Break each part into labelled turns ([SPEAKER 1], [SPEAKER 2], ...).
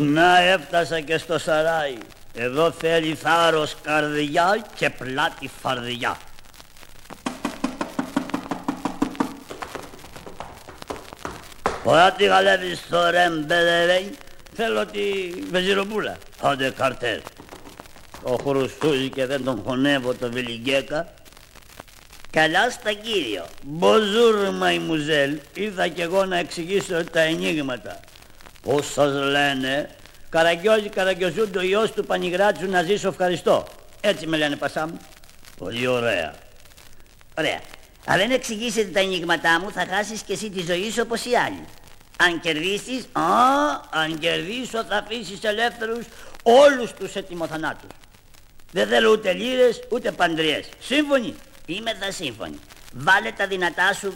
[SPEAKER 1] Να έφτασα και στο σαράι. Εδώ θέλει θάρρος καρδιά και πλάτη φαρδιά. Ωραία τι γαλεύεις στο ρεμπελερέι, θέλω τη βεζιροπούλα. Άντε καρτέρ. Ο Χρουστούζη και δεν τον χωνεύω το Βιλιγκέκα. Καλά στα κύριο. Μποζούρ μαϊμουζέλ, ήρθα κι εγώ να εξηγήσω τα ενίγματα. Πώς σας λένε, Καραγκιόζη Καραγκιόζούντο ιός του Πανηγράτσου να ζήσω ευχαριστώ. Έτσι με λένε πασά μου. Πολύ ωραία.
[SPEAKER 2] Ωραία. Αν δεν εξηγήσετε τα ενίγματά μου θα χάσεις και εσύ τη ζωή σου όπως οι άλλοι. Αν κερδίσεις,
[SPEAKER 1] α, αν κερδίσω θα αφήσεις ελεύθερους όλους τους ετοιμοθανάτους. Δεν θέλω ούτε λύρες ούτε παντριές. Σύμφωνοι;
[SPEAKER 2] Είμαι θα σύμφωνη. Βάλε τα δυνατά σου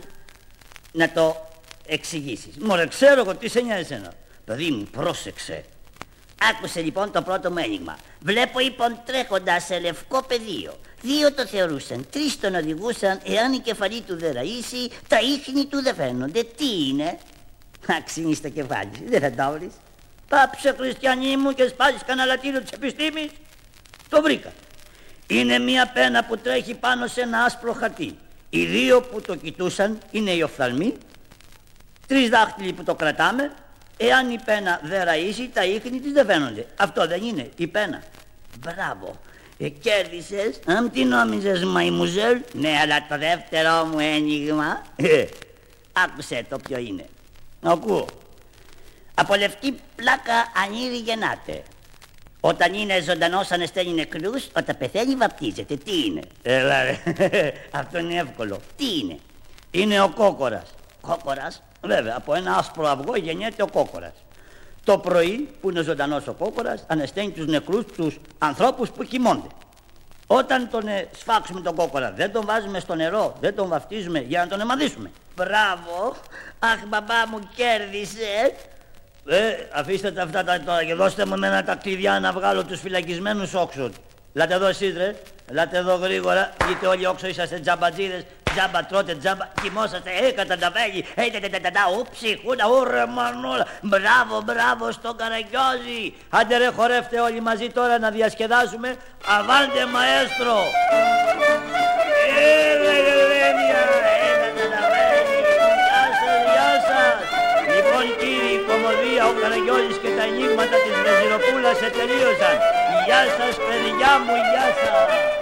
[SPEAKER 2] να το εξηγήσεις.
[SPEAKER 1] Μωρέ ξέρω εγώ τι σε νοιάζει εσένα. Παιδί μου πρόσεξε.
[SPEAKER 2] Άκουσε λοιπόν το πρώτο μου ένιγμα. Βλέπω λοιπόν τρέχοντας σε λευκό πεδίο. Δύο το θεωρούσαν, τρεις τον οδηγούσαν. Εάν η κεφαλή του δεν ραΐσει, τα ίχνη του δεν φαίνονται. Τι είναι; Αξίνει το κεφάλι, δεν θα τα βρεις.
[SPEAKER 1] Πάψε χριστιανή μου και σπάζει κανένα λατίνο της επιστήμης. Το βρήκα. Είναι μια πένα που τρέχει πάνω σε ένα άσπρο χαρτί. Οι δύο που το κοιτούσαν είναι οι οφθαλμοί. Τρεις δάχτυλοι που το κρατάμε Εάν η πένα δεν ραΐσει, τα ίχνη της δεν φαίνονται. Αυτό δεν είναι η πένα.
[SPEAKER 2] Μπράβο. Ε, κέρδισες. Αν τι νόμιζες μαϊμουζέλ; Ναι, αλλά το δεύτερο μου ένιγμα. Ε, άκουσε το ποιο είναι.
[SPEAKER 1] Ακούω.
[SPEAKER 2] Από λευκή πλάκα ανήρη γεννάται. Όταν είναι ζωντανός ανεσταίνει νεκρούς, όταν πεθαίνει βαπτίζεται. Τι είναι;
[SPEAKER 1] Έλα ρε, αυτό είναι εύκολο.
[SPEAKER 2] Τι είναι;
[SPEAKER 1] Είναι ο κόκορας.
[SPEAKER 2] Κόκορας.
[SPEAKER 1] Βέβαια, από ένα άσπρο αυγό γεννιέται ο κόκορας. Το πρωί που είναι ζωντανός ο κόκορας ανεσταίνει τους νεκρούς, τους ανθρώπους που κοιμώνται. Όταν τον ε, σφάξουμε τον κόκορα δεν τον βάζουμε στο νερό, δεν τον βαφτίζουμε για να τον εμαδίσουμε.
[SPEAKER 2] Μπράβο, αχ μπαμπά μου κέρδισε.
[SPEAKER 1] Ε, αφήστε τα αυτά τα τώρα και δώστε μου εμένα τα κλειδιά να βγάλω τους φυλακισμένους όξω. Λάτε εδώ εσείς ρε, λάτε εδώ γρήγορα, γιατί όλοι όξω είσαστε τζαμπατζίδες, τζάμπα τρώτε, τζάμπα κοιμόσαστε, ε, κατανταβέλη, ε, τε, τε, τε, τε, ου, ψυχούνα, ου, ρε, μανούλα, μπράβο, μπράβο στο καραγκιόζι. Άντε ρε, χορεύτε όλοι μαζί τώρα να διασκεδάσουμε, αβάντε μαέστρο. Έλα, Ελένια, ε, κατανταβέλη, γεια σας, γεια σας. Λοιπόν κύριοι, η κομμωδία, ο Καραγκιόζης και τα ενίγματα της Βεζιροπούλας ετελείωσαν. Γεια σας παιδιά μου, γεια σας.